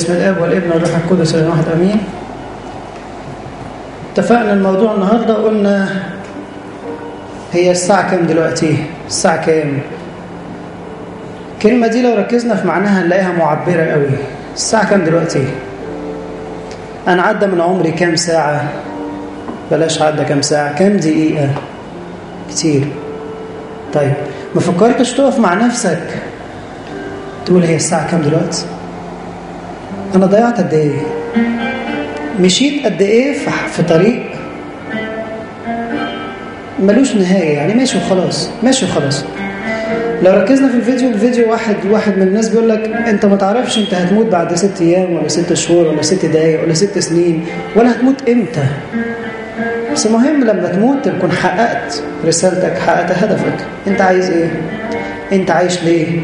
بسم الآب والابن والروح القدس واحد آمين. اتفقنا الموضوع النهارده قلنا هي الساعة كام دلوقتي؟ الساعة كام؟ الكلمة دي لو ركزنا في معناها نلاقيها معبرة قوي. الساعة كام دلوقتي؟ أنا عدى من عمري كام ساعة؟ بلاش عدى كام ساعة كام دقيقة؟ كتير. طيب ما فكرتش تقف مع نفسك تقول هي الساعة كام دلوقتي؟ أنا ضيعت قد إيه؟ مشيت قد إيه في طريق ملوش نهاية يعني؟ ماشي وخلاص ماشي وخلاص. لو ركزنا في الفيديو الفيديو واحد واحد من الناس بيقول لك أنت ما تعرفش أنت هتموت بعد ست أيام ولا ست شهور ولا ست دقايق ولا ست سنين ولا هتموت إمتى. بس المهم لما تموت تكون حققت رسالتك حققت هدفك. أنت عايز إيه؟ أنت عايش ليه؟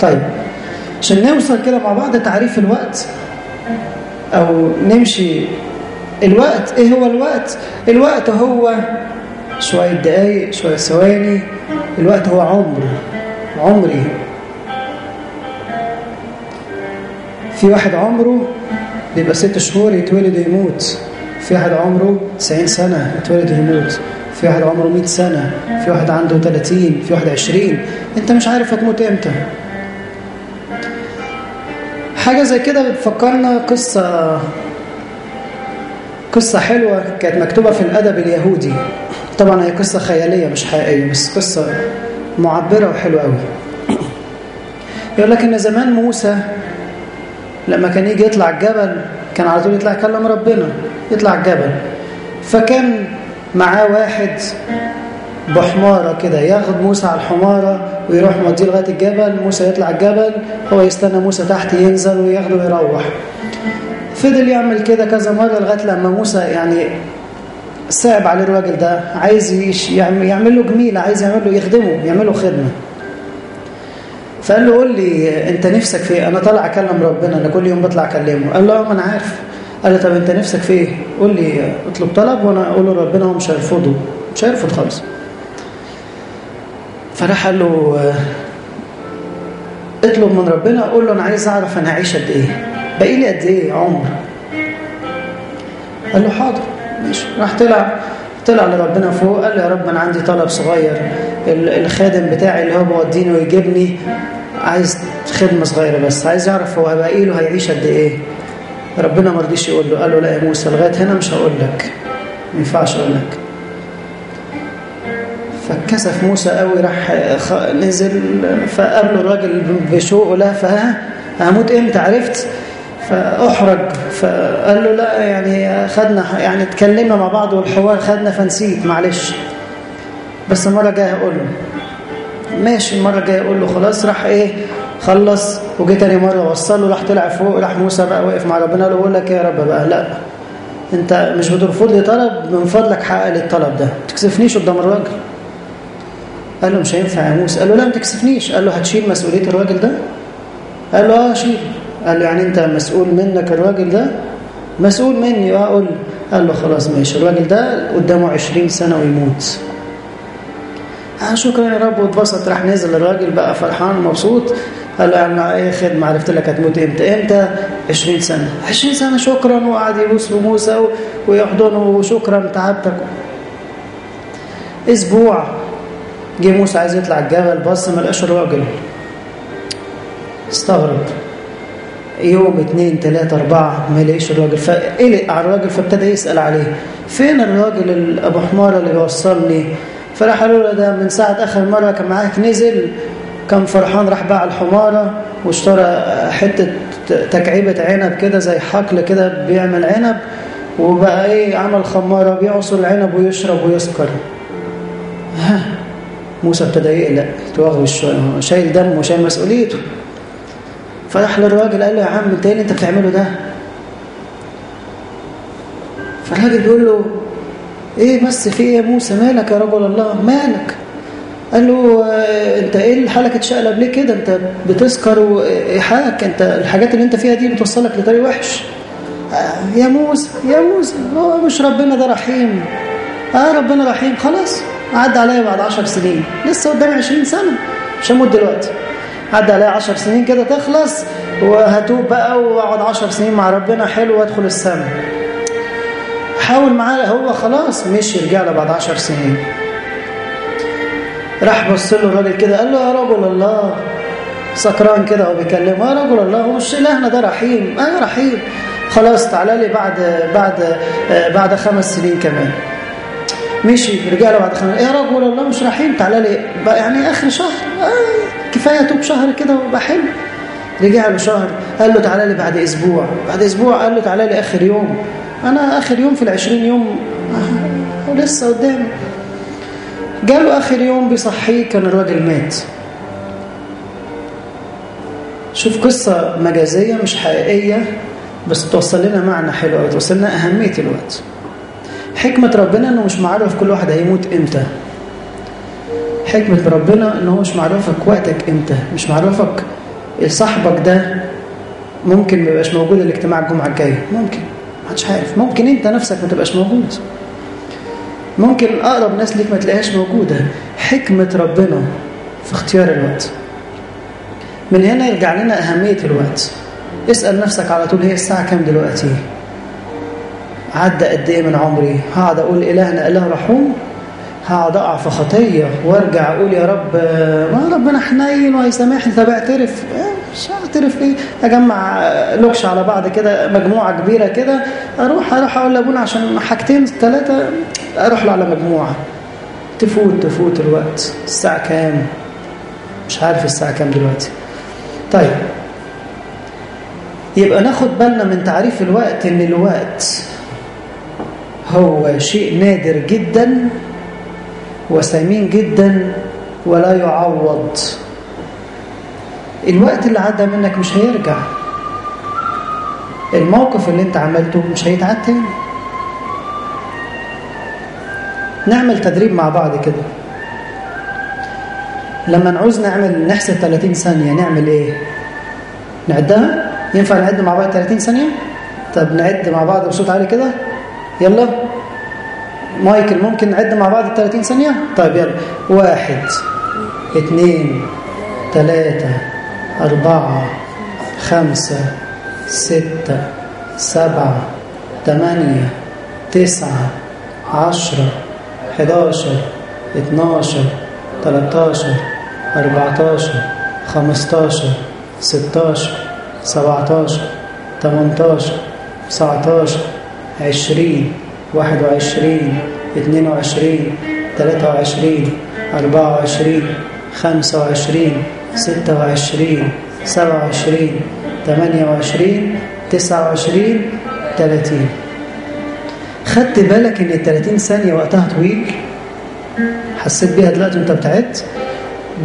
طيب عشان نوصل كده مع بعض تعريف الوقت أو نمشي. الوقت إيه هو الوقت؟ الوقت هو شوية دقايق شوية ثواني. الوقت هو عمر عمري. في واحد عمره بيبقى ست شهور يتولد ويموت. في واحد عمره 90 سنة يتولد ويموت. في واحد عمره 100 سنة. في واحد عنده 30 في واحد 20 أنت مش عارف هتموت إمتى. حاجة زي كده بتفكرنا قصة قصة حلوة كانت مكتوبة في الأدب اليهودي. طبعا هي قصة خيالية مش حقيقية بس قصة معبرة وحلوة قوي يقول لك إن زمان موسى لما كان يجي يطلع الجبل كان على طول يطلع يكلم ربنا يطلع الجبل. فكان معاه واحد بحمارة كده. ياخد موسى على الحمارة ويروح موديه لغاية الجبل. موسى يطلع الجبل هو يستنى موسى تحت ينزل وياخده ويروح. فضل يعمل كده كذا مرة لغاية لما موسى يعني صعب عليه الراجل ده. عايز يعمل له جميلة عايز يعمل له يخدمه يعمل له خدمة. فقال له قول لي انت نفسك في إيه؟ أنا طالع اكلم ربنا أنا كل يوم بطلع اكلمه. قال له آه ما أنا عارف. قال له طب انت نفسك في إيه؟ قول لي اطلب طلب وأنا أقول له ربنا هو مش هيرفضه. مش هيرفض خالص. فراح قال له اطلب من ربنا قول له أنا عايز أعرف أنا هعيش قد إيه. باقي لي قد إيه عمر؟ قال له حاضر ماشي. راح طلع طلع لربنا فوق قال له يا رب أنا عندي طلب صغير. الخادم بتاعي اللي هو بيوديني ويجيبني عايز خدمة صغيرة بس عايز يعرف هو باقي له هيعيش قد إيه. ربنا ما رضيش يقول له قال له لا يا موسى لغاية هنا مش هقول لك. ما ينفعش أقول لك. فاتكسف موسى قوي راح نزل فقال له الراجل بشوقه لا فها هموت إمتى؟ عرفت؟ فأحرج فقال له لا يعني خدنا يعني اتكلمنا مع بعض والحوار خدنا فنسيت معلش. بس المرة الجاية هقول له. ماشي المرة الجاية أقول له خلاص راح إيه خلص. وجه تاني مرة وصل له راح طلع فوق راح موسى بقى واقف مع ربنا له بقول لك يا رب بقى لا. أنت مش بترفض لي طلب من فضلك حقق لي الطلب ده. ما تكسفنيش قدام الراجل. قال له مش هينفع يا موسى. قال له لا ما تكسفنيش. قال له هتشيل مسؤولية الراجل ده؟ قال له آه شيل. قال له يعني أنت مسؤول منك الراجل ده؟ مسؤول مني. آه قول. قال له خلاص ماشي. الراجل ده قدامه 20 سنة ويموت. آه شكرا يا رب. واتبسط. راح نزل الراجل بقى فرحان ومبسوط قال له يعني إيه خدمة. عرفت لك هتموت إمتى؟ إمتى؟ 20 سنة. 20 سنة. شكرا. وقعد يبوس موسى ويحضنه. وشكرا تعبتك. أسبوع. جه موسى عايز يطلع الجبل بص ما لقاش الراجل. استغرب. يوم اتنين تلاتة أربعة ما لقيش الراجل. فقلق على الراجل فابتدى يسأل عليه. فين الراجل أبو حمارة اللي بيوصلني؟ فراح قالوا له ده من ساعة آخر مرة كان معاك نزل كان فرحان راح باع الحمارة واشترى حتة تكعيبة عنب كده زي حقل كده بيعمل عنب وبقى إيه عمل خمارة بيعصر العنب ويشرب ويسكر. ها. موسى ابتدى يقلق توغوش شايل دم وشايل مسؤوليته. فراح للراجل قال له يا عم انت إيه اللي انت بتعمله ده؟ فالراجل بيقول له إيه بس في إيه يا موسى؟ مالك يا رجل الله؟ مالك؟ قال له انت إيه حالك اتشقلب ليه كده؟ انت بتسكر وايحاك انت الحاجات اللي انت فيها دي بتوصلك لطريق وحش. يا موسى يا موسى مش ربنا ده رحيم. آه ربنا رحيم خلاص. عدى عليا بعد عشر سنين. لسه قدامي عشرين سنة مش هموت دلوقتي. عدى عليا عشر سنين كده تخلص وهتوب بقى واقعد عشر سنين مع ربنا حلو وادخل السماء. حاول معاه هو خلاص مشي رجع له بعد عشر سنين. راح بص له الراجل كده قال له يا رجل الله سكران كده وبيكلمه يا رجل الله هو مش إلهنا ده رحيم. أنا رحيم. خلاص تعالى لي بعد بعد بعد خمس سنين كمان. مشي رجع له بعد خمس يا رجل الله مش رحيم تعالى لي. يعني آخر شهر آه كفاية توب شهر كده ويبقى حلو. رجع له شهر قال له تعالى لي بعد أسبوع. بعد أسبوع قال له تعالى لي آخر يوم. أنا آخر يوم في العشرين يوم. آه ولسه قدامي. جاله آخر يوم بيصحيه كان الراجل مات. شوف قصة مجازية مش حقيقية بس توصل لنا معنى حلو قوي توصل لنا أهمية الوقت. حكمة ربنا إنه مش معرف كل واحد هيموت إمتى. حكمة ربنا إنه هو مش معرفك وقتك إمتى. مش معرفك صاحبك ده ممكن ما يبقاش موجود الاجتماع الجمعة الجاية ممكن. محدش عارف. ممكن أنت نفسك ما تبقاش موجود. ممكن أقرب ناس ليك ما تلاقيهاش موجودة. حكمة ربنا في اختيار الوقت. من هنا يرجع لنا أهمية الوقت. اسأل نفسك على طول هي الساعة كام دلوقتي؟ عدى قد إيه من عمري؟ هقعد أقول إلهنا إله رحوم. هقعد أقع في خطية. وارجع أقول يا رب ما ربنا حنين وهيسامحني طب اعترف. مش اعترف إيه أجمع لوكش على بعض كده مجموعة كبيرة كده. أروح أروح أقول لأبونا عشان حاجتين ثلاثة أروح له على مجموعة. تفوت تفوت الوقت. الساعة كام؟ مش عارف الساعة كام دلوقتي. طيب. يبقى ناخد بالنا من تعريف الوقت إن الوقت هو شيء نادر جدا وثمين جدا ولا يعوض. الوقت اللي عدى منك مش هيرجع. الموقف اللي انت عملته مش هيتعاد تاني. نعمل تدريب مع بعض كده. لما نعوز نعمل نحسب 30 ثانية نعمل إيه؟ نعدها؟ ينفع نعد مع بعض 30 ثانية؟ طب نعد مع بعض بصوت عالي كده؟ يلا. مايكل ممكن نعد مع بعض 30 ثانية؟ طيب يلا. واحد اثنين ثلاثة أربعة خمسة ستة سبعة ثمانية تسعة عشرة حداشر اتناشر تلاتاشر أربعتاشر خمستاشر ستاشر سبعتاشر تمنتاشر تسعتاشر. عشرين واحد وعشرين اتنين وعشرين تلاتة وعشرين أربعة وعشرين خمسة وعشرين ستة وعشرين سبعة وعشرين ثمانية وعشرين تسعة وعشرين تلاتين. خدت بالك إن التلاتين ثانية وقتها طويل؟ حسيت بيها دلوقتي وأنت بتعد؟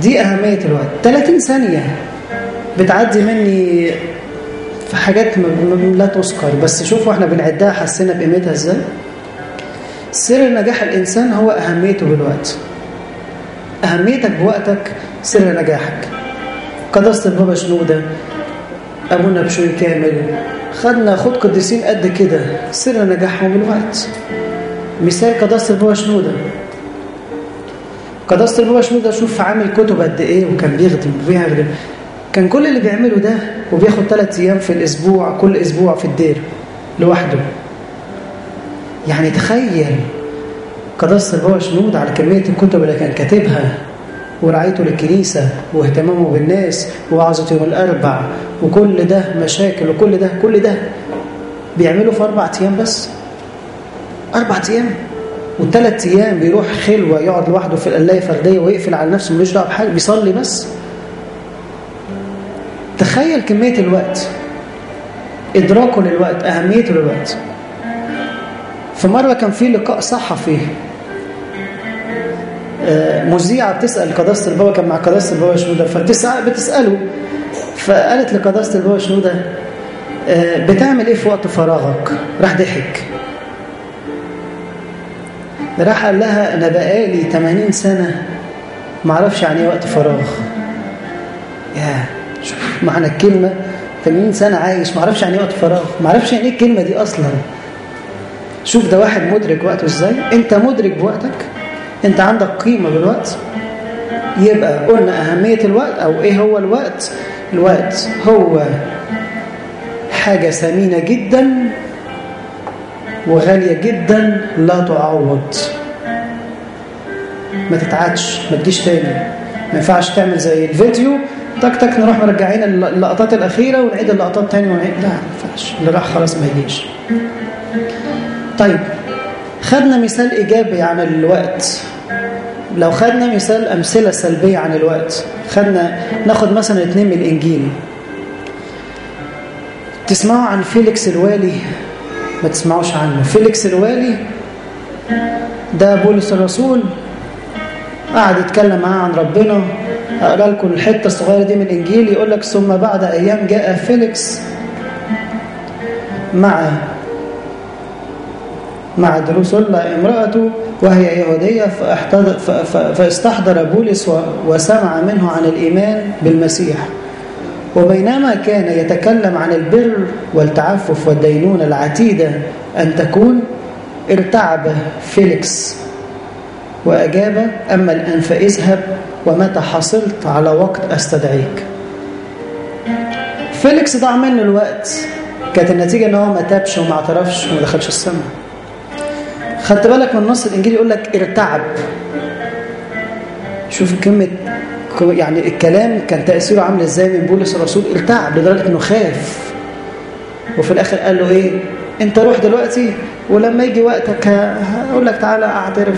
دي أهمية الوقت. 30 ثانية بتعدي مني في حاجات لا تذكر بس شوفوا إحنا بنعدها حسينا بقيمتها إزاي. سر نجاح الإنسان هو أهميته بالوقت. أهميتك بوقتك سر نجاحك. قداسة البابا شنودة أبونا بشوي كامل. خدنا خد قديسين قد كده. سر نجاحهم الوقت مثال قداسة البابا شنودة قداسة البابا شنودة شوف عامل كتب قد إيه وكان بيخدم وبيخدم كان كل اللي بيعمله ده وبياخد ثلاث أيام في الأسبوع كل أسبوع في الدير لوحده. يعني تخيل قداسة البابا شنود على كمية الكتب اللي كان كاتبها ورعايته للكنيسة واهتمامه بالناس ووعظة يوم الأربع وكل ده مشاكل وكل ده كل ده بيعمله في أربع أيام بس. أربع أيام وثلاث أيام بيروح خلوة يقعد لوحده في القلاية فردية ويقفل على نفسه ملوش دعوة بحاجة بيصلي بس. تخيل كمية الوقت. إدراكه للوقت أهميته للوقت. في مرة كان في لقاء صحفي مذيعة بتسأل قداسة البابا كان مع قداسة البابا شنودة فبتسأله فقالت لقداسة البابا شنودة بتعمل إيه في وقت فراغك؟ راح ضحك. راح قال لها أنا بقالي 80 سنة ما أعرفش يعني إيه وقت فراغ. يا شوف معنى الكلمة 80 سنة عايش ما أعرفش يعني إيه وقت فراغ ما أعرفش يعني إيه الكلمة دي أصلا. شوف ده واحد مدرك وقته إزاي. أنت مدرك بوقتك أنت عندك قيمة بالوقت. يبقى قلنا أهمية الوقت أو إيه هو الوقت؟ الوقت هو حاجة ثمينة جدا وغالية جدا لا تعوض. ما تتعادش ما تجيش تاني. ما ينفعش تعمل زي الفيديو تك تك نروح مرجعين اللقطات الأخيرة ونعيد اللقطات تاني ونعيد لا ما ينفعش اللي راح خلاص ما يجيش. طيب خدنا مثال إيجابي عن الوقت. لو خدنا مثال أمثلة سلبية عن الوقت خدنا ناخد مثلا اتنين من الإنجيل. تسمعوا عن فيليكس الوالي؟ ما تسمعوش عنه. فيليكس الوالي ده بولس الرسول قعد يتكلم معاه عن ربنا. أقرأ لكم الحتة الصغيرة دي من الإنجيل يقول لك ثم بعد أيام جاء فيليكس مع مع دروسولا امرأته وهي يهودية فاستحضر بولس وسمع منه عن الإيمان بالمسيح. وبينما كان يتكلم عن البر والتعفف والدينونة العتيدة أن تكون ارتعب فيليكس وأجاب أما الآن فاذهب ومتى حصلت على وقت أستدعيك؟ فيليكس ضاع منه الوقت. كانت النتيجة أنه ما تابش وما اعترفش وما دخلش السماء. خدت بالك من نص الإنجيل يقول لك ارتعب. شوف كلمة يعني الكلام كان تأثيره عامل إزاي من بولس الرسول. ارتعب لدرجة إنه خاف. وفي الآخر قال له إيه؟ أنت روح دلوقتي ولما يجي وقتك هقول لك تعالى أعترف.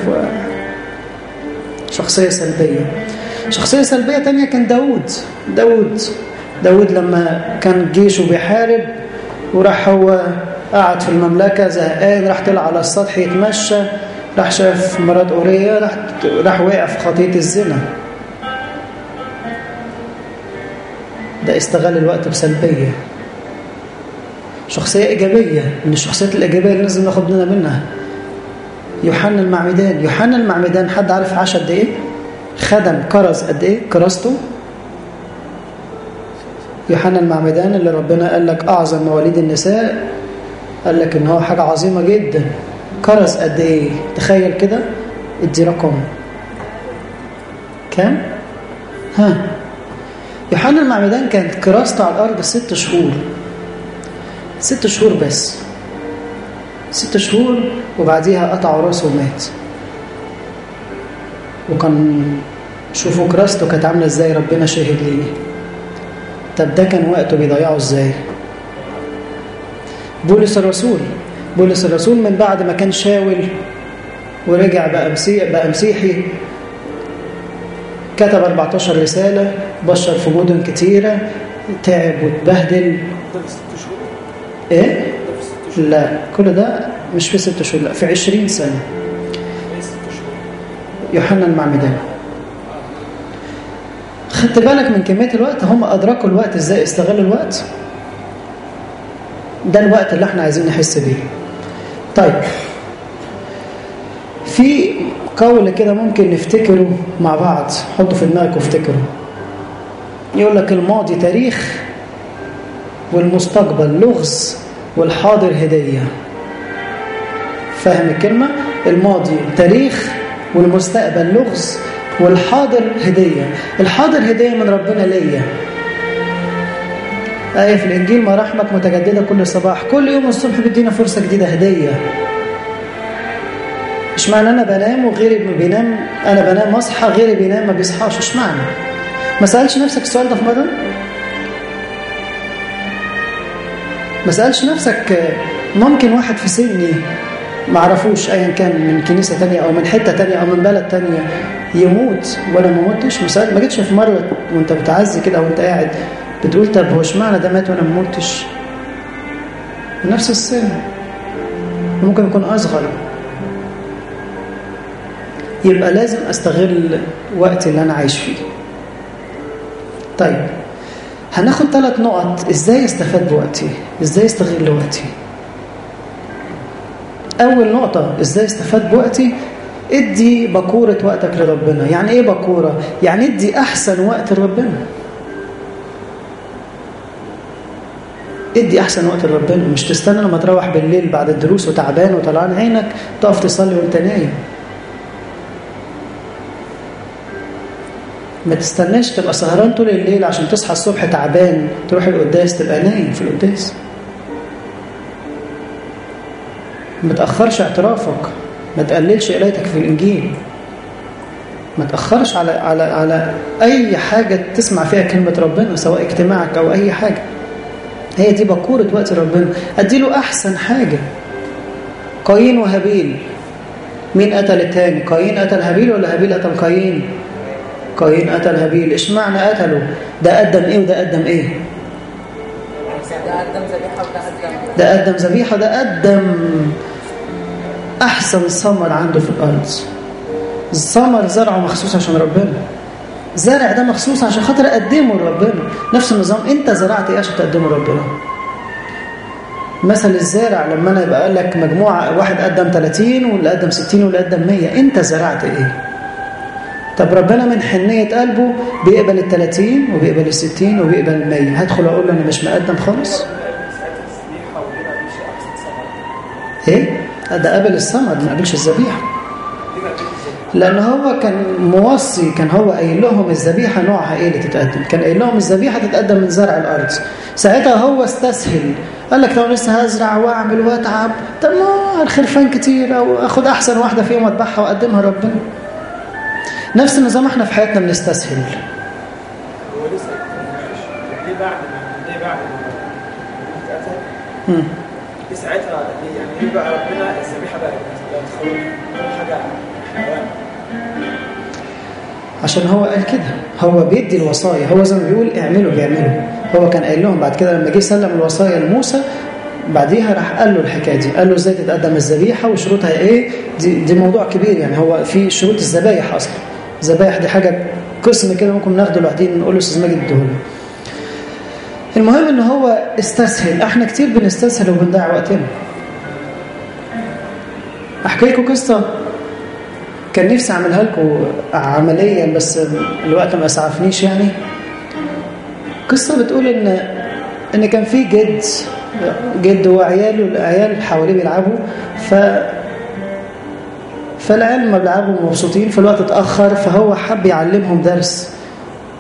شخصية سلبية. شخصية سلبية تانية كان داود داود داود لما كان جيشه بيحارب وراح هو قعد في المملكة زهقان راح طلع على السطح يتمشى راح شاف مرات أورية راح, راح وقع في خطية الزنا. ده استغل الوقت بسلبية. شخصية إيجابية من الشخصيات الإيجابية اللي لازم ناخد لنا منها. يوحنا المعمدان يوحنا المعمدان حد عارف عاش قد إيه خدم كرز قد إيه؟ كرزته يوحنا المعمدان اللي ربنا قال لك أعظم مواليد النساء قال لك إن هو حاجة عظيمة جدا. كرز قد إيه؟ تخيل كده ادي رقم. كام؟ ها. يوحنا المعمدان كانت كراسته على الأرض ست شهور. ست شهور بس. ست شهور وبعديها قطعوا راسه ومات. وكان شوفوا كراسته كانت عاملة إزاي ربنا شاهد ليه. طب ده كان وقته بيضيعه إزاي؟ بولس الرسول بولس الرسول من بعد ما كان شاول ورجع بقى مسيحي, بقى مسيحي كتب 14 رسالة بشر في مدن كتيرة تعب وتبهدل إيه؟ لا كل ده مش في ست شهور لا في 20 سنة. يوحنا المعمدان. خدت بالك من كمية الوقت؟ هم أدركوا الوقت إزاي؟ استغلوا الوقت. ده الوقت اللي إحنا عايزين نحس بيه. طيب في قول كده ممكن نفتكره مع بعض. حطه في دماغك وافتكره. يقول لك الماضي تاريخ والمستقبل لغز والحاضر هدية. فاهم الكلمة؟ الماضي تاريخ والمستقبل لغز والحاضر هدية. الحاضر هدية من ربنا ليا. آية في الإنجيل مراحمك متجددة كل صباح. كل يوم الصبح بيدينا فرصة جديدة هدية. مش معنى أنا بنام وغيري بينام؟ أنا بنام أصحى غيري بينام ما بيصحاش. مش معنى ما سألش نفسك السؤال ده في مرة ما سألش نفسك ممكن واحد في سني ما عرفوش ايا كان من كنيسة تانية أو من حتة تانية أو من بلد تانية يموت ولا ما موتش ما جيتش في مرة وأنت بتعزي كده وأنت قاعد بتقول طب هو اشمعنى ده مات وأنا ما موتش نفس السن. ممكن يكون أصغر. يبقى لازم أستغل وقت اللي أنا عايش فيه. طيب هناخد ثلاث نقط. إزاي أستفاد بوقتي؟ إزاي أستغل وقتي؟ أول نقطة إزاي استفاد بوقتي؟ إدي بكورة وقتك لربنا. يعني إيه بكورة؟ يعني إدي أحسن وقت لربنا. إدي أحسن وقت لربنا. مش تستنى لما تروح بالليل بعد الدروس وتعبان وطلعان عينك تقف تصلي وأنت نايم. ما تستناش تبقى سهران طول الليل عشان تصحى الصبح تعبان تروح القداس تبقى نايم في القداس. ما تأخرش اعترافك. ما تقللش قرايتك في الإنجيل. ما تأخرش على على على أي حاجة تسمع فيها كلمة ربنا سواء اجتماعك أو أي حاجة. هي دي بكورة وقت ربنا. أديله أحسن حاجة. قايين وهابيل. مين قتل التاني؟ قايين قتل هابيل ولا هابيل قتل قايين؟ قايين قتل هابيل. اشمعنى قتله؟ ده قدم إيه وده قدم إيه؟ ده قدم ذبيحة ده قدم. أحسن ثمر عنده في الأرض. الثمر زرعه مخصوص عشان ربنا. زرع ده مخصوص عشان خاطر اقدمه لربنا. نفس النظام أنت زرعت إيه عشان تقدمه لربنا؟ مثل الزارع لما أنا يبقى قال لك مجموعة واحد قدم 30 واللي قدم 60 واللي قدم 100 أنت زرعت إيه؟ طب ربنا من حنية قلبه بيقبل ال 30 وبيقبل ال 60 وبيقبل ال 100 هدخل أقول له أنا مش مقدم خالص؟ ده قبل الثمر ما قبلش الذبيحة. لأن هو كان موصي كان هو قايل لهم الذبيحة نوعها إيه اللي تتقدم؟ كان قايل لهم الذبيحة تتقدم من زرع الأرض. ساعتها هو استسهل. قال لك طب لسه هزرع وأعمل وأتعب طب ما الخرفان كتير أو أخد أحسن واحدة فيهم وأذبحها وأقدمها ربنا نفس النظام إحنا في حياتنا بنستسهل. هو لسه ليه بعد ما ليه بعد ما ساعتها يعني ليه بقى ربنا الذبيحه بقى. حاجة عشان هو قال كده. هو بيدي الوصايا. هو زي ما بيقول اعملوا بيعملوا هو كان قايل لهم بعد كده لما جه سلم الوصايا لموسى بعديها راح قال له الحكاية دي. قال له إزاي تتقدم الذبيحة وشروطها إيه؟ دي, دي موضوع كبير يعني. هو في شروط الذبايح أصلا. الذبايح دي حاجة قسم كده ممكن ناخده لوحدين نقول له أستاذ ماجد اديهولنا. المهم إن هو استسهل. إحنا كتير بنستسهل وبنضيع وقتنا. أحكي لكم قصة كان نفسي أعملها لكم عمليا بس الوقت ما أسعفنيش يعني. قصة بتقول ان إن كان في جد جد وعياله العيال حواليه بيلعبوا ف فالعيال ما بيلعبوا مبسوطين فالوقت اتأخر فهو حب يعلمهم درس.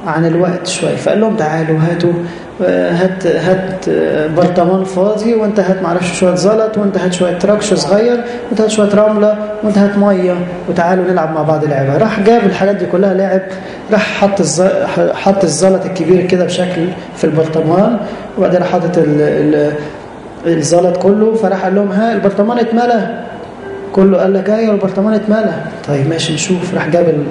عن الوقت شوية فقال لهم تعالوا هاتوا هات هات برطمان فاضي وانت هات معرفش شوية زلط وانت هات شوية تراكش صغير وانت هات شوية رملة وانت هات مية وتعالوا نلعب مع بعض لعبة راح جاب الحاجات دي كلها لعب راح حط. حط الزلط الكبير كده بشكل في البرطمان وبعدين حاطط ال... ال... الزلط كله فراح قال لهم ها البرطمان اتملى كله قال لك أيوه البرطمان اتملى طيب ماشي نشوف. راح جاب ال...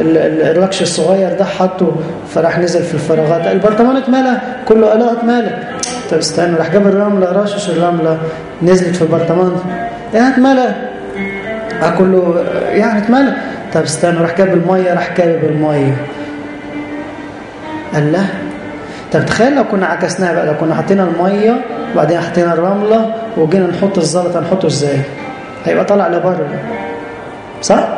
ال... ال- الركش الصغير ده حطه فراح نزل في الفراغات. البرطمان اتملى كله قال آه اتملى طب استنى راح جاب الرملة رشش الرملة نزلت في البرطمان. إيه اتملى آه كله يعني اتملى طب استنى راح جاب المية راح جاب المية. قال لا. طب تخيل لو كنا عكسناها بقى لو كنا حطينا المية وبعدين حطينا الرملة وجينا نحط الزلط هنحطه إزاي؟ هيبقى طالع لبره. صح؟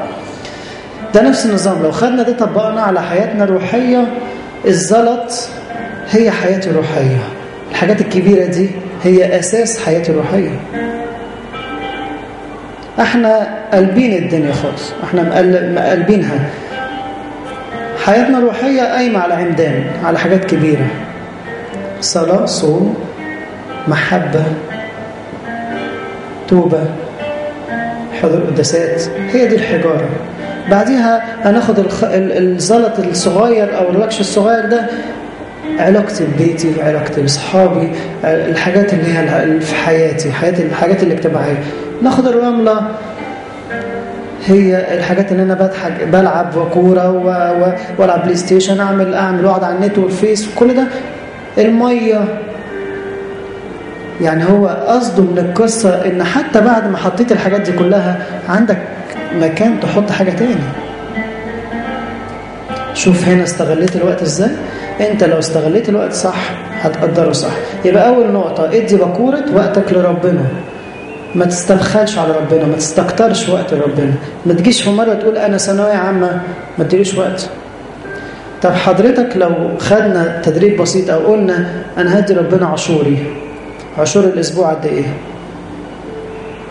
ده نفس النظام. لو خدنا ده طبقنا على حياتنا الروحية الزلط هي حياتي الروحية. الحاجات الكبيرة دي هي أساس حياتي الروحية. إحنا قلبين الدنيا خالص. إحنا مقل- مقلبينها. حياتنا الروحية قايمة على عمدان على حاجات كبيرة. صلاة صوم محبة توبة. حضور قداسات هي دي الحجارة. بعديها هناخد الزلط الصغير أو الركش الصغير ده علاقتي ببيتي علاقتي باصحابي الحاجات اللي هي في حياتي حياتي الحاجات الاجتماعية. ناخد الرملة. هي الحاجات اللي أنا بضحك بلعب وكوره. والعب PlayStation اعمل أعمل واقعد على النت وال Face كل ده. المية. يعني هو قصده من القصة إن حتى بعد ما حطيت الحاجات دي كلها عندك مكان تحط حاجة تاني. شوف هنا استغليت الوقت إزاي؟ أنت لو استغليت الوقت صح هتقدره صح. يبقى أول نقطة ادي بكورة وقتك لربنا. ما تستبخلش على ربنا ما تستكترش وقت ربنا. ما تجيش في مرة تقول أنا ثانوية عامة ما تديليش وقت. طب حضرتك لو خدنا تدريب بسيط أو قلنا أنا هدي ربنا عشوري عشور الأسبوع قد إيه؟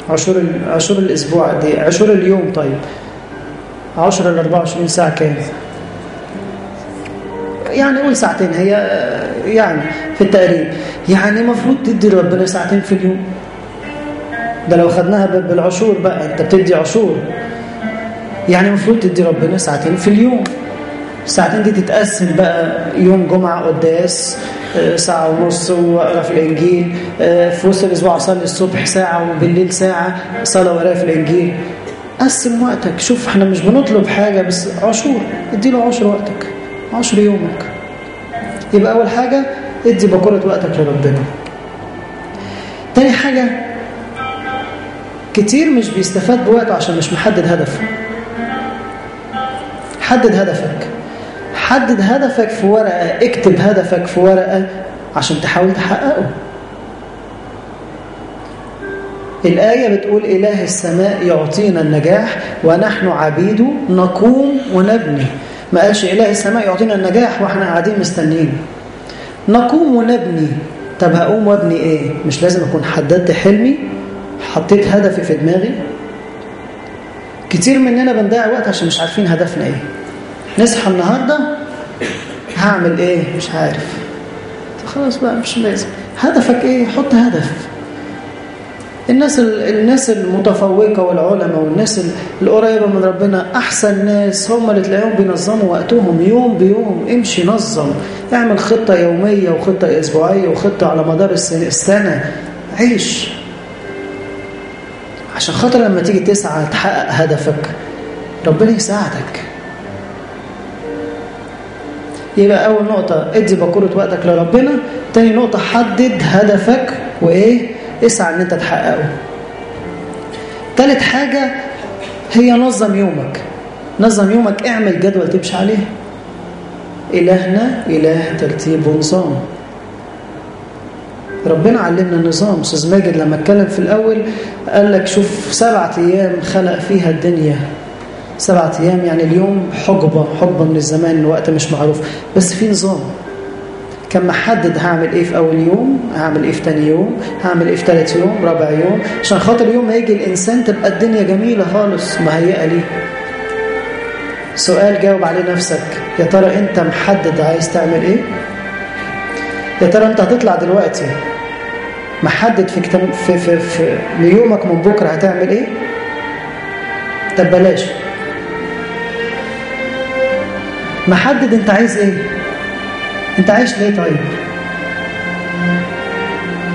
عشور ال- عشور الأسبوع قد إيه؟ عشور اليوم طيب. 10 ل 24 ساعة كام يعني قول ساعتين. هي يعني في التقريب. يعني المفروض تدي ربنا ساعتين في اليوم. ده لو خدناها بالعشور بقى أنت بتدي عشور. يعني المفروض تدي ربنا ساعتين في اليوم. الساعتين دي تتقسم بقى يوم جمعة قداس ساعة ونص وأقرأ في الإنجيل في وسط الأسبوع أصلي الصبح ساعة وبالليل ساعة صلاة وقراءة في الإنجيل. قسم وقتك شوف إحنا مش بنطلب حاجة بس عشور إديله عشر وقتك عشر يومك. يبقى أول حاجة ادي بكرة وقتك لربنا. تاني حاجة كتير مش بيستفاد بوقته عشان مش محدد هدف حدد هدفك. حدد هدفك في ورقة اكتب هدفك في ورقة عشان تحاول تحققه. الآية بتقول إله السماء يعطينا النجاح ونحن عبيده نقوم ونبني. ما قالش إله السماء يعطينا النجاح وإحنا قاعدين مستنيين. نقوم ونبني. طب هقوم وأبني إيه؟ مش لازم أكون حددت حلمي؟ حطيت هدفي في دماغي؟ كتير مننا بنضيع وقت عشان مش عارفين هدفنا إيه. نصحى النهاردة هعمل إيه؟ مش عارف. خلاص بقى مش لازم. هدفك إيه؟ حط هدف. الناس الناس المتفوقة والعلماء والناس القريبة من ربنا أحسن ناس هم اللي تلاقيهم بينظموا وقتهم يوم بيوم. امشي نظم. اعمل خطة يومية وخطة أسبوعية وخطة على مدار السنة. عيش. عشان خاطر لما تيجي تسعى تحقق هدفك ربنا يساعدك. يبقى أول نقطة ادي بكرة وقتك لربنا. تاني نقطة حدد هدفك وإيه؟ اسعى إن أنت تحققه. ثالث حاجة هي نظم يومك. نظم يومك اعمل جدول تمشي عليه. إلهنا إله ترتيب ونظام. ربنا علمنا النظام. أستاذ ماجد لما اتكلم في الأول قال لك شوف سبعة أيام خلق فيها الدنيا. سبعة أيام يعني اليوم حقبة حقبة من الزمان وقت مش معروف. بس في نظام. كان محدد هعمل إيه في أول يوم هعمل إيه في تاني يوم هعمل إيه في تالت يوم رابع يوم. عشان خاطر يوم ما يجي الإنسان تبقى الدنيا جميلة خالص مهيئة ليه. سؤال جاوب عليه نفسك. يا ترى أنت محدد عايز تعمل إيه؟ يا ترى أنت هتطلع دلوقتي محدد في, في, في, في ليومك من بكرة هتعمل إيه؟ طب بلاش. محدد انت عايز إيه؟ انت عايش ليه طيب؟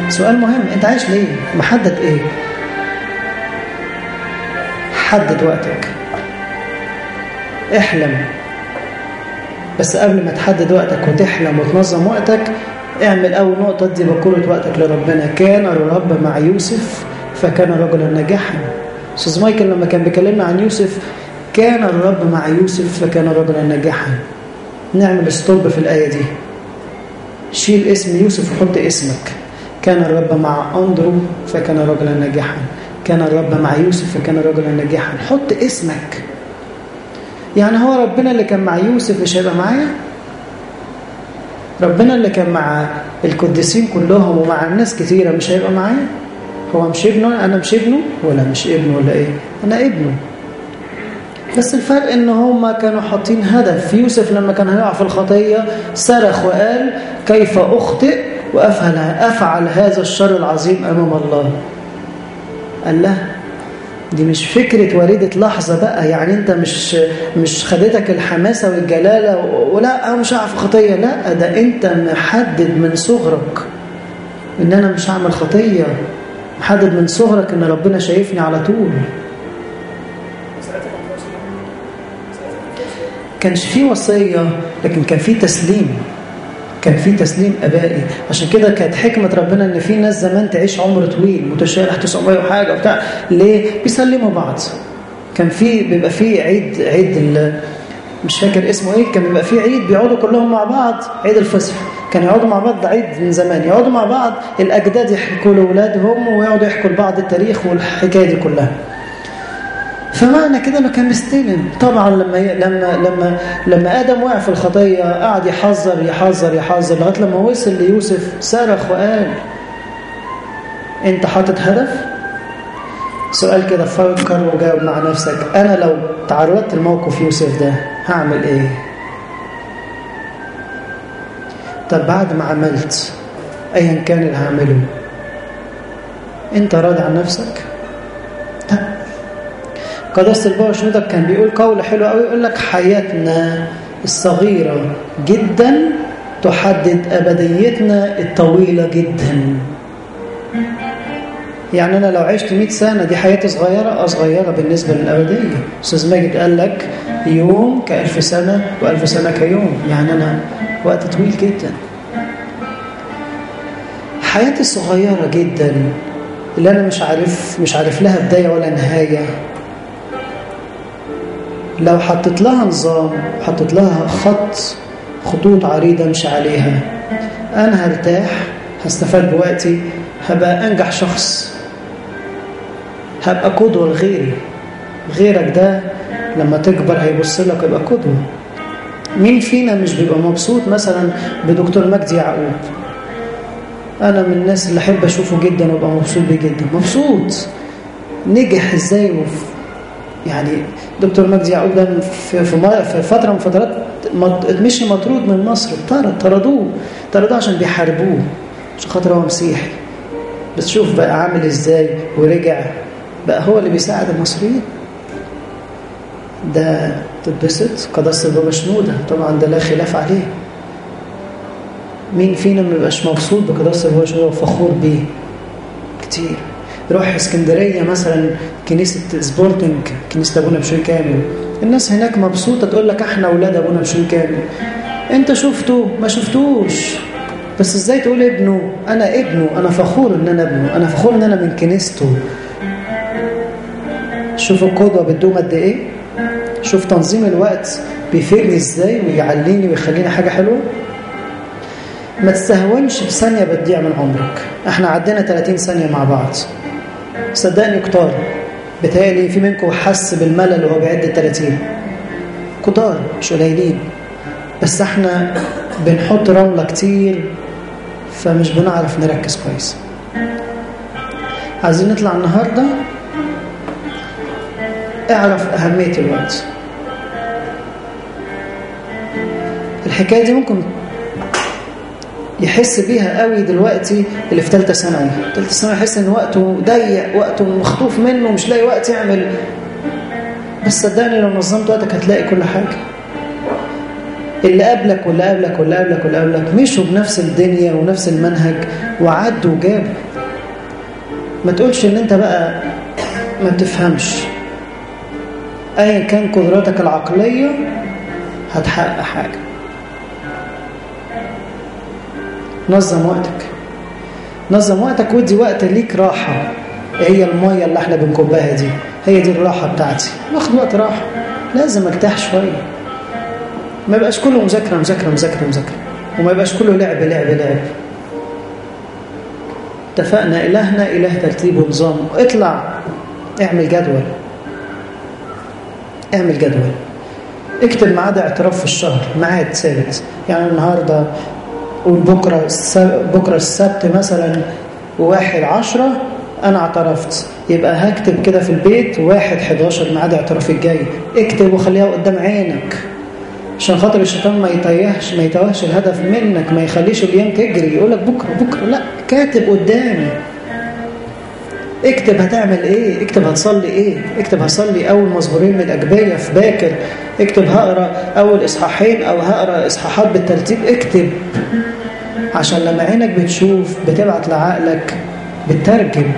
سؤال مهم انت عايش ليه؟ محدد إيه؟ حدد وقتك. احلم. بس قبل ما تحدد وقتك وتحلم وتنظم وقتك اعمل أول نقطة دي بكرة وقتك لربنا. كان الرب مع يوسف فكان رجلا ناجحا. أستاذ مايكل لما كان بيكلمنا عن يوسف كان الرب مع يوسف فكان رجلا ناجحا. نعمل ستوب في الآية دي. شيل اسم يوسف وحط اسمك. كان الرب مع أندرو فكان رجلا ناجحا. كان الرب مع يوسف فكان رجلا ناجحا. حط اسمك. يعني هو ربنا اللي كان مع يوسف مش هيبقى معايا؟ ربنا اللي كان مع القديسين كلهم ومع الناس كثيرة مش هيبقى معايا؟ هو مش ابنه؟ أنا مش ابنه ولا مش ابنه ولا إيه؟ أنا ابنه. بس الفرق ان هم كانوا حاطين هدف. يوسف لما كان هيقع في الخطية صرخ وقال كيف أخطئ وأفعل أفعل هذا الشر العظيم أمام الله. قال له دي مش فكرة وردة لحظة بقى. يعني أنت مش مش خدتك الحماسة والجلالة ولا أنا مش هقع في خطية. لا ده أنت محدد من صغرك إن أنا مش هعمل خطية. محدد من صغرك إن ربنا شايفني على طول. كانش في وصية لكن كان في تسليم. كان في تسليم أبائي. عشان كده كانت حكمة ربنا إن في ناس زمان تعيش عمر طويل متشارح 900 وحاجة وبتاع. ليه؟ بيسلموا بعض. كان في بيبقى في عيد عيد مش فاكر اسمه إيه كان بيبقى في عيد بيقعدوا كلهم مع بعض عيد الفصح. كان يقعدوا مع بعض ده عيد من زمان. يقعدوا مع بعض الأجداد يحكوا لأولادهم ويقعدوا يحكوا لبعض التاريخ والحكاية دي كلها. فمعنى كده إنه كان مستلم. طبعا لما لما لما لما آدم وقع في الخطية قعد يحذر يحذر يحذر لغاية لما وصل ليوسف صرخ وقال أنت حاطط هدف؟ سؤال كده فكر وجاوب مع نفسك. أنا لو تعرضت لموقف يوسف ده هعمل إيه؟ طب بعد ما عملت ايا كان اللي هعمله؟ أنت راضي عن نفسك؟ قداسة البابا شنودك كان بيقول قول حلو قوي يقول لك حياتنا الصغيرة جدا تحدد أبديتنا الطويلة جدا. يعني أنا لو عشت 100 سنة دي حياتي صغيرة؟ أه صغيرة بالنسبة للأبدية. أستاذ ماجد قال لك يوم كألف سنة وألف سنة كيوم. يعني أنا وقت طويل جدا. حياتي صغيرة جدا. اللي أنا مش عارف مش عارف لها بداية ولا نهاية. لو حطيت لها نظام حطيت لها خط خطوط عريضة امشي عليها. أنا هرتاح هستفاد بوقتي هبقى أنجح شخص. هبقى قدوة لغيري. غيرك ده لما تكبر هيبص لك يبقى قدوة. مين فينا مش بيبقى مبسوط مثلا بدكتور مجدي يعقوب؟ أنا من الناس اللي أحب أشوفه جدا وأبقى مبسوط بيه جدا. مبسوط. نجح إزاي وف يعني دكتور مجدي يعقوب ده في في فترة من فترات مشي مطرود من مصر طرد طردوه طردوه عشان بيحاربوه عشان خاطر هو مسيحي. بس شوف بقى عامل إزاي ورجع بقى هو اللي بيساعد المصريين. ده تتبسط قداسه البابا شنوده طبعا ده لا خلاف عليه. مين فينا ما بيبقاش مبسوط بقداسه البابا شنوده وفخور بيه؟ كتير. روح اسكندرية مثلا كنيسة سبورتنج كنيسة أبونا بشوي كامل. الناس هناك مبسوطة تقول لك إحنا أولاد أبونا بشوي كامل. أنت شفته؟ ما شفتوش. بس إزاي تقول ابنه؟ أنا ابنه أنا فخور إن أنا ابنه أنا فخور إن أنا من كنيسته. شوف القدوه بتدوم قد إيه. شوف تنظيم الوقت بيفيدني إزاي ويعليني ويخليني حاجة حلوة. ما تستهونش بثانية بتضيع من عمرك. إحنا عدينا 30 ثانية مع بعض. صدقني كتار. بتهيألي في منكم حس بالملل وهو بيعد ال 30 كتار مش قليلين. بس إحنا بنحط رملة كتير فمش بنعرف نركز كويس. عايزين نطلع النهاردة؟ اعرف أهمية الوقت. الحكاية دي ممكن يحس بيها قوي دلوقتي اللي في ثالثه ثانوي. ثالثه ثانوي يحس إن وقته ضيق وقته مخطوف منه مش لاقي وقت يعمل. بس صدقني لو نظمت وقتك هتلاقي كل حاجة. اللي قبلك واللي قبلك واللي قبلك واللي قبلك مشوا بنفس الدنيا ونفس المنهج وعدوا وجابوا ما تقولش إن أنت بقى ما بتفهمش. ايا كان قدراتك العقلية هتحقق حاجة. نظم وقتك. نظم وقتك ودي وقت ليك راحة. هي المية اللي إحنا بنكبها دي. هي دي الراحة بتاعتي. واخد وقت راحة. لازم ارتاح شوية. ما يبقاش كله مذاكرة مذاكرة مذاكرة مذاكرة. وما يبقاش كله لعب لعب لعب. اتفقنا؟ إلهنا إله ترتيب ونظام. اطلع. اعمل جدول. اعمل جدول. اكتب ميعاد اعتراف في الشهر. ميعاد ثابت. يعني النهارده وبكرة بكرة السبت مثلا واحد عشرة أنا اعترفت. يبقى هكتب كده في البيت واحد 11 ميعاد اعترافي الجاي. اكتب وخليها قدام عينك. عشان خاطر الشيطان ما يتيهش ما يتوهش الهدف منك ما يخليش الأيام تجري. يقول لك بكرة بكرة. لا كاتب قدامي. اكتب هتعمل إيه اكتب هتصلي إيه اكتب هصلي أول مزمورين من الأجبية في باكر اكتب هقرأ أول إصحاحين أو هقرأ إصحاحات بالترتيب اكتب. عشان لما عينك بتشوف بتبعت لعقلك بتترجم.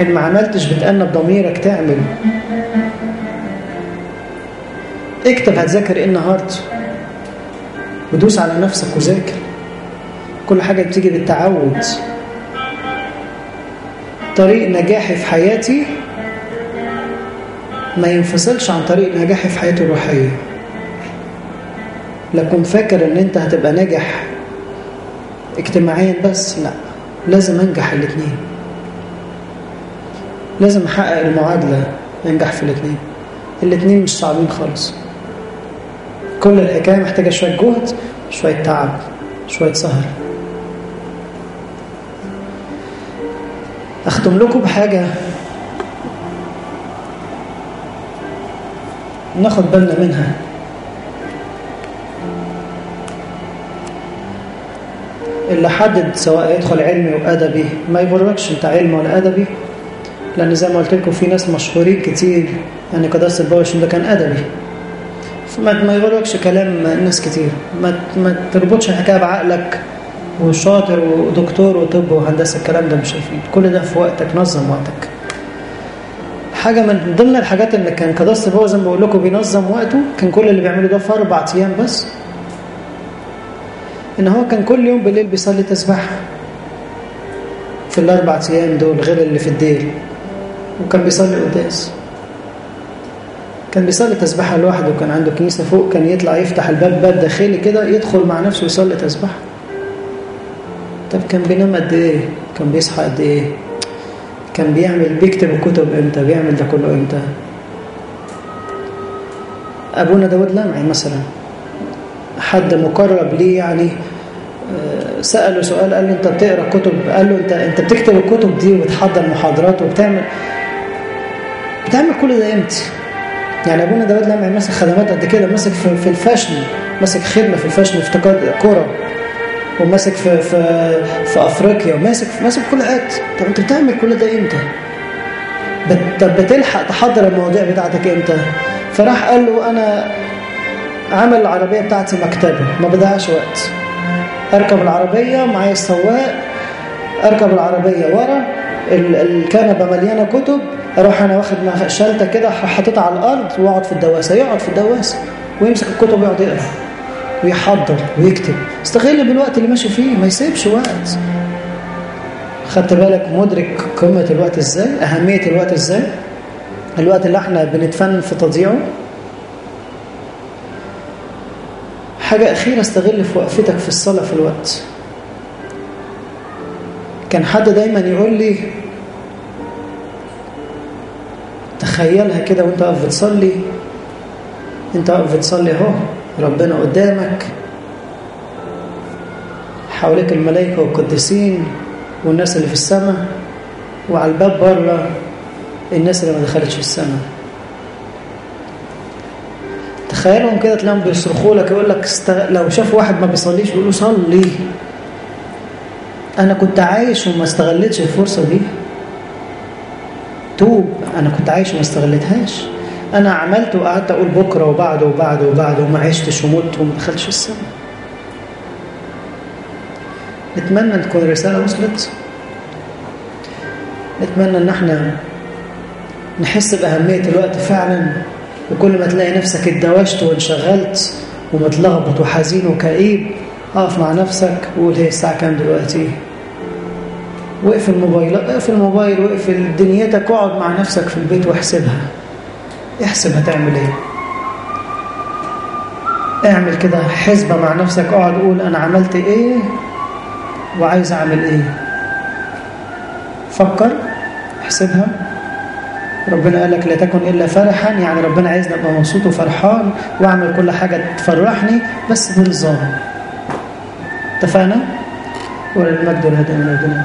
إن ما عملتش بتأنب ضميرك تعمل. اكتب هتذاكر إيه النهارده. ودوس على نفسك وذاكر. كل حاجة بتيجي بالتعود. طريق نجاحي في حياتي ما ينفصلش عن طريق نجاحي في حياتي الروحية. لكن فاكر إن أنت هتبقى ناجح اجتماعيا بس لا. لازم أنجح الاثنين لازم أحقق المعادلة أنجح في الاثنين الاثنين مش صعبين خالص. كل الحكاية محتاجة شوية جهد شوية تعب شوية سهر. أختم لكم بحاجة. ناخد بالنا منها. اللي حدد سواء يدخل علمي وأدبي ما يغركش انت علمي ولا أدبي لأن زي ما قلت لكم في ناس مشهورين كتير يعني قداسة البابا ده كان أدبي. فما ما كلام ناس كتير. ما, ما تربطش الحكاية بعقلك. وشاطر ودكتور وطب وهندسة الكلام ده مش شايفين كل ده في وقتك نظم وقتك. حاجة من ضمن الحاجات اللي كان قداسة البابا زي ما بقول لكم بينظم وقته كان كل اللي بيعمله ده في أربع أيام بس. إن هو كان كل يوم بالليل بيصلي تسبيحة. في الأربع أيام دول غير اللي في الدير. وكان بيصلي قداس. كان بيصلي تسبيحة لوحده وكان عنده كنيسة فوق كان يطلع يفتح الباب باب داخلي كده يدخل مع نفسه يصلي تسبيحة. طب كان بينام قد إيه؟ كان بيصحى قد إيه؟ كان بيعمل بيكتب الكتب إمتى؟ بيعمل ده كله إمتى؟ أبونا داود لمعي مثلا. حد مقرب ليه يعني سأله سؤال قال له أنت بتقرأ كتب؟ قال له أنت أنت بتكتب الكتب دي وبتحضر محاضرات وبتعمل بتعمل كل ده إمتى؟ يعني أبونا داود لمعي ماسك خدمات قد كده ماسك في, في الفاشن ماسك خدمة في الفاشن افتقاد كورة. وماسك في في في أفريقيا وماسك في ماسك كل حتة طب أنت بتعمل كل ده إمتى؟ طب بتلحق تحضر المواضيع بتاعتك إمتى؟ فراح قال له أنا عمل العربية بتاعتي مكتبة ما بضيعش وقت. أركب العربية معايا السواق أركب العربية ورا الكنبة مليانة كتب أروح أنا واخد شلتة كده حاططها على الأرض وأقعد في الدواسة يقعد في الدواسة ويمسك الكتب ويقعد يقرأ. ويحضر ويكتب. استغل بالوقت اللي ماشي فيه ما يسيبش وقت. خدت بالك مدرك قيمة الوقت إزاي؟ أهمية الوقت إزاي؟ الوقت اللي إحنا بنتفنن في تضييعه. حاجة أخيرة استغل في وقفتك في الصلاة في الوقت. كان حد دايما يقول لي تخيلها كده وأنت واقف بتصلي. أنت واقف بتصلي أهو. ربنا قدامك. حواليك الملائكة والقديسين والناس اللي في السماء وعلى الباب بره الناس اللي ما دخلتش السماء. تخيلهم كده تلاقيهم بيصرخوا لك يقول لك. لو شافوا واحد ما بيصليش يقول له صلي. أنا كنت عايش وما استغلتش الفرصة دي. توب أنا كنت عايش وما استغلتهاش. أنا عملت وقعدت أقول بكرة وبعده وبعده وبعده وما عشتش ومت وما دخلتش السماء نتمنى تكون الرسالة وصلت. نتمنى إن إحنا نحس بأهمية الوقت فعلا. وكل ما تلاقي نفسك اتدوشت وانشغلت ومتلخبط وحزين وكئيب اقف مع نفسك وقول هي الساعة كام دلوقتي؟ وقف الموبايل اقفل الموبايل واقفل دنيتك واقعد مع نفسك في البيت واحسبها. احسب هتعمل إيه؟ اعمل كده حسبة مع نفسك اقعد قول أنا عملت إيه وعايز أعمل إيه. فكر احسبها. ربنا قال لك لا تكن إلا فرحا يعني ربنا عايزني أبقى مبسوط وفرحان وأعمل كل حاجة تفرحني بس بنظام اتفقنا؟ وللمجد والهدى من